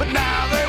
But now